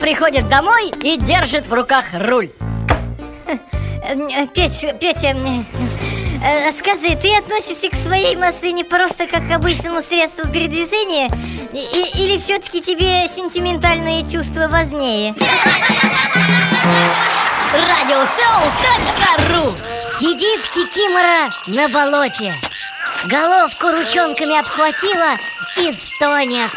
приходит домой и держит в руках руль. Петя, Петя, скажи, ты относишься к своей машине просто как к обычному средству передвижения? И- или все-таки тебе сентиментальные чувства важнее? Радиосоу.ру Сидит Кикимора на болоте. Головку ручонками обхватила и стонет.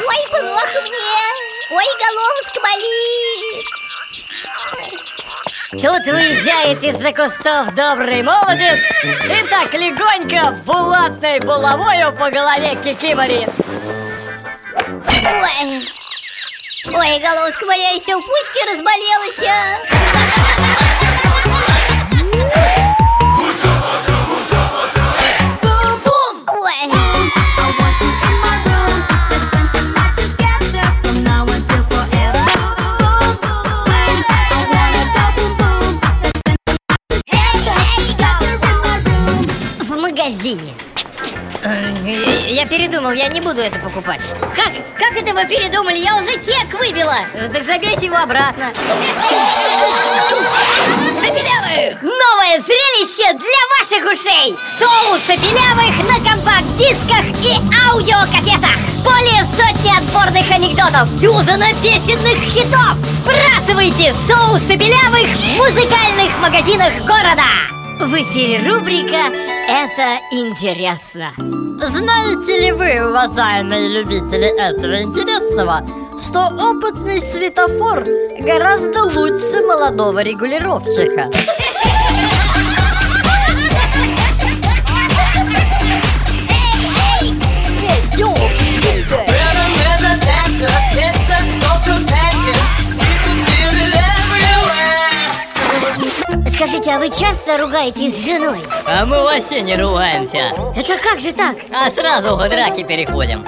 Ой, плохо мне Ой, головушка болит. Тут выезжает из-за кустов добрый молодец. И так легонько булатной булавою по голове кикиморит Ой, Ой, головушка моя еще пуще разболелась Я передумал, я не буду это покупать Как? Как это вы передумали? Я уже тек выбила Э, Так забейте его обратно Забелявых! Новое зрелище для ваших ушей! Соусы белявых на компакт-дисках и аудиокассетах! Более сотни отборных анекдотов! Дюзана песенных хитов! Сбрасывайте соусы белявых в музыкальных магазинах города! В эфире рубрика «Это интересно». Знаете ли вы, уважаемые любители этого интересного, что опытный светофор гораздо лучше молодого регулировщика? Скажите, а вы часто ругаетесь с женой? А мы вообще не ругаемся, Это как же так? а сразу к драке переходим.